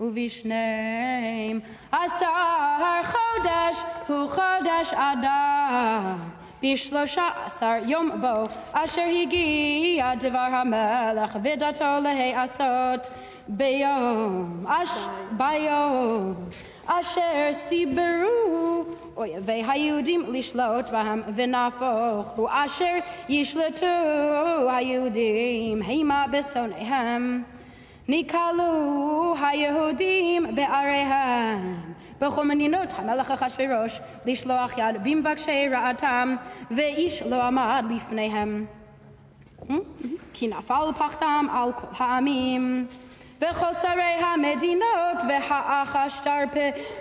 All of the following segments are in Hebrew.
ובשניהם עשר חודש הוא חודש אדר. בשלושה עשר יום בו אשר הגיע דבר המלך ודתו להיעשות ביום, אש, ביום אשר סיברו אויבי היהודים לשלוט בהם ונהפוך הוא אשר ישלטו היהודים המה בשונאיהם נקהלו היהודים בעריהם. בכל מדינות המלך אחשורוש לשלוח יד במבקשי רעתם ואיש לא עמד לפניהם. כי נפל פחדם על כל העמים. וכל שרי המדינות והאחשתר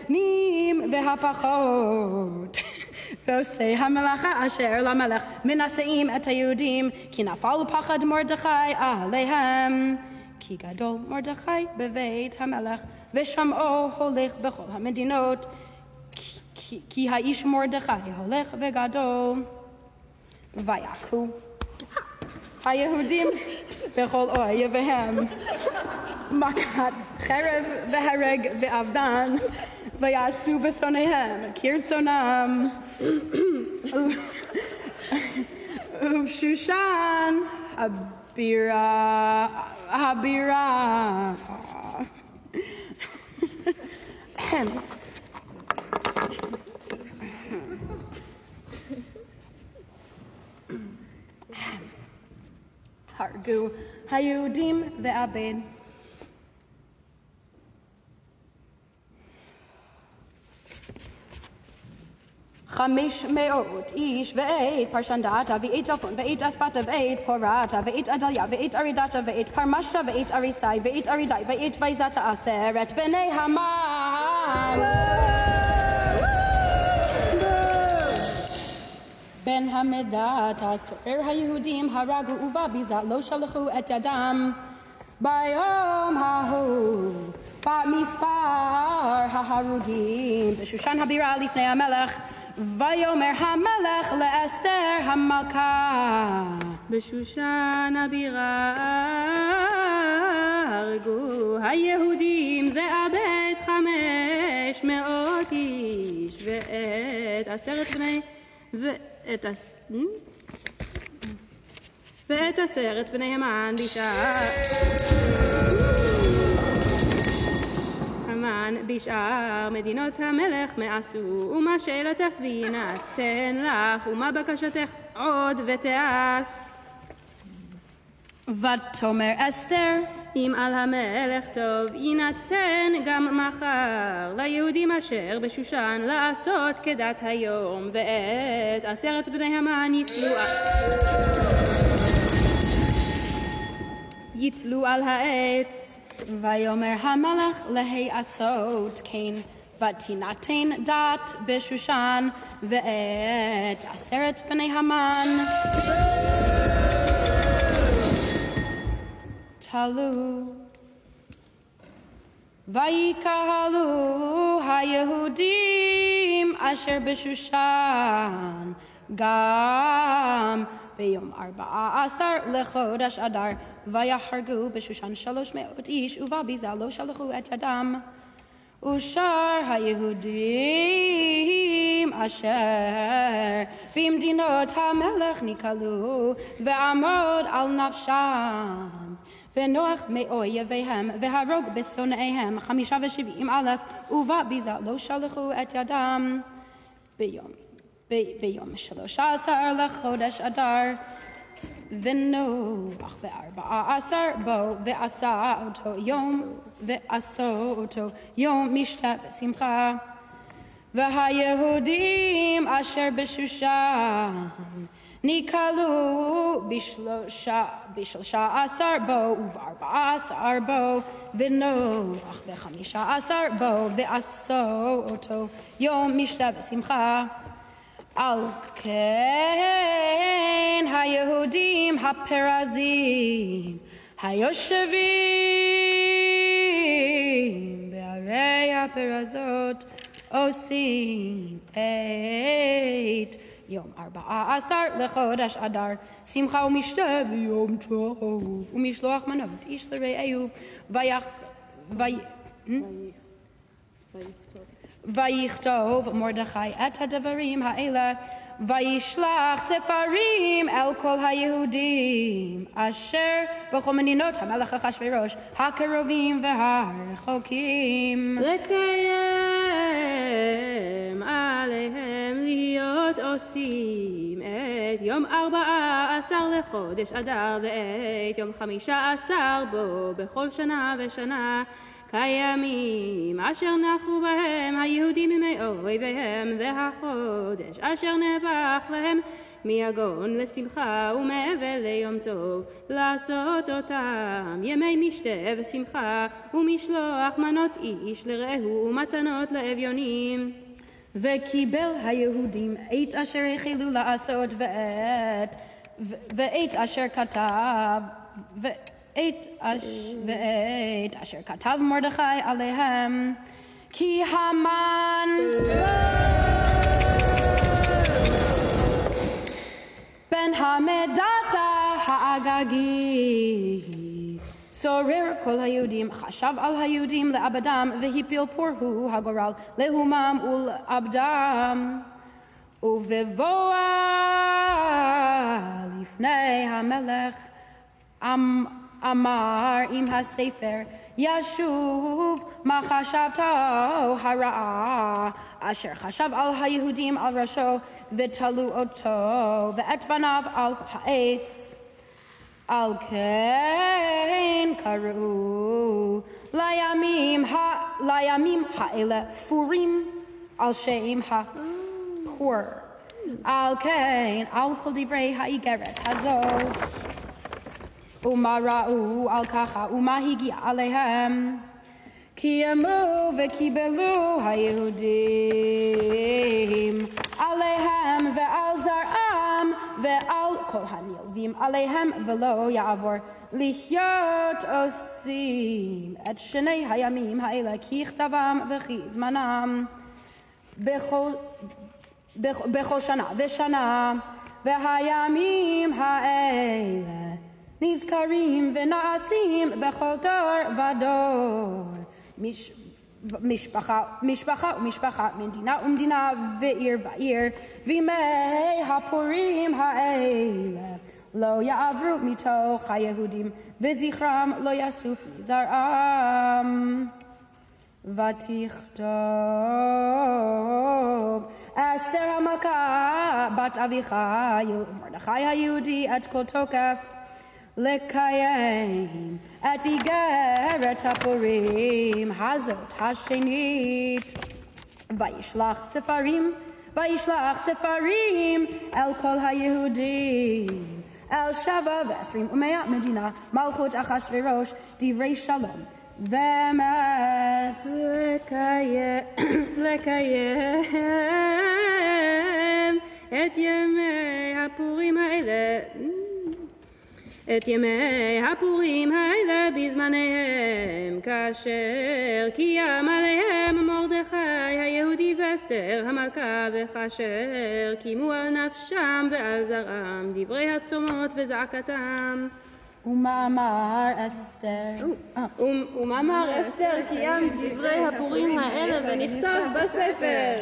פנים והפחות. ועושי המלאכה אשר למלך מנשאים את היהודים כי נפל פחד מרדכי עליהם כי גדול מרדכי בבית המלך ושמעו הולך בכל המדינות כי, כי, האיש מרדכי הולך וגדול. ויכו היהודים בכל אויביהם מכת חרב והרג ואבדן ויעשו בשונאיהם כרצונם. ובשושן הבירה הבירה הרגו היהודים ועבד. חמש מאות איש ואת פרשנדתה ואת אלפון ואת אספתה ואת פורתה ואת עדליה ואת ארידתה ואת פרמשתה ואת אריסי ואת ארידי ואת ויזת עשרת בני המן. בן המדת הצוער היהודים הרגו ובביזה לא שלחו את ידם. ביום ההוא במספר ההרוגים בשושן הבירה לפני המלך ויאמר המלך לאסתר המלכה בשושן הבירה הרגו היהודים ואבד חמש מאות איש ואת עשרת בני ואת עש... ואת עשרת בני המן בשעה המן בשאר מדינות המלך מעשו ומה שאלתך ויינתן לך ומה בקשתך עוד ותעש. ותאמר אסתר אם על המלך טוב יינתן גם מחר. ליהודים אשר בשושן לעשות כדת היום ואת עשרת בני המן יתלו יתלו על העץ ויאמר המלך להיעשות כן ותינתן דת בשושן ואת עשרת בני המן. תלו. ויקהלו היהודים אשר בשושן גם ביום ארבעה עשר לחודש אדר ויחרגו בשושן שלוש מאות איש ובביזה לא שלחו את ידם. ושאר היהודים אשר במדינות המלך נקהלו ועמוד על נפשם. ונוח מאויביהם והרוג בשונאיהם חמישה ושבעים אלף ובביזה לא שלחו את ידם. ביום, ביום שלושה עשר לחודש אדר ונוח בארבעה עשר בו ועשה אותו יום ועשו אותו יום משתה בשמחה. והיהודים אשר בשושן נקהלו בשלושה, בשלושה עשר בו ובארבעה עשר בו ונוח בחמישה עשר בו ועשו אותו יום משתה בשמחה על כן היהודים הפרזים היושבים בערי הפרזות עושים את יום ארבעה עשר לחודש אדר. שמחה ומשתה ויום טוב ומשלוח מנות איש לרעהו ויח... וי... ויכתוב מרדכי את הדברים האלה, וישלח ספרים אל כל היהודים, אשר בכל מדינות המלך אחשורוש, הקרובים והרחוקים. לקיים עליהם להיות עושים את יום ארבעה עשר לחודש אדר ואת יום חמישה עשר בו בכל שנה ושנה כימים אשר נחו בהם היהודים מימי והחודש אשר נהפך להם מיגון לשמחה ומאבל ליום טוב לעשות אותם ימי משתה ושמחה ומשלוח מנות איש לרעהו ומתנות לאביונים. וקיבל היהודים את אשר החלו לעשות ואת, ו- ואת אשר כתב, ואת, אש, ואת אשר כתב מרדכי עליהם, כי המן בן המדתה האגגי. צורר כל היהודים, חשב על היהודים לאבדם, והפיל פור הוא הגורל להומם ולאבדם. ובבוא לפני המלך אמ- אמר עם הספר ישוב מה חשבתו הרעה אשר חשב על היהודים על ראשו ותלו אותו ואת בניו על העץ על כן קראו לימים, ה, לימים האלה פורים על שם הפור. על כן, על כל דברי האיגרת הזאת. ומה ראו על ככה, ומה הגיע עליהם. קיימו וקיבלו היהודים עליהם ועל זרעם ועל כל הנלווים עליהם ולא יעבור לחיות עושים את שני הימים האלה ככתבם וכי זמנם בכל, בכ- בכל שנה ושנה והימים האלה נזכרים ונעשים בכל דור ודור. מש... משפחה, משפחה ומשפחה, מדינה ומדינה ועיר ועיר, וימי הפורים האלה לא יעברו מתוך היהודים, וזכרם לא יסוף מזרעם. ותכתוב אסתר המלכה בת אביחיל ומרדכי היהודי את כל תוקף לקיים את איגרת הפורים הזאת השנית וישלח ספרים וישלח ספרים אל כל היהודים אל שבע ועשרים ומאה מדינה מלכות אחשורוש דברי שלום ואמת לקיים, את ימי הפורים האלה את ימי הפורים האלה בזמניהם כאשר קיים עליהם מרדכי היהודי ואסתר המלכה וכאשר קיימו על נפשם ועל זרעם דברי הצומות וזעקתם ומאמר אסתר. אה, ו- ומאמר אסתר קיים דברי הפורים האלה ונכתב בספר.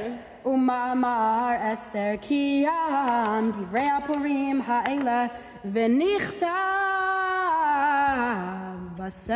ומאמר אסתר קיים דברי הפורים האלה ונכתב בספר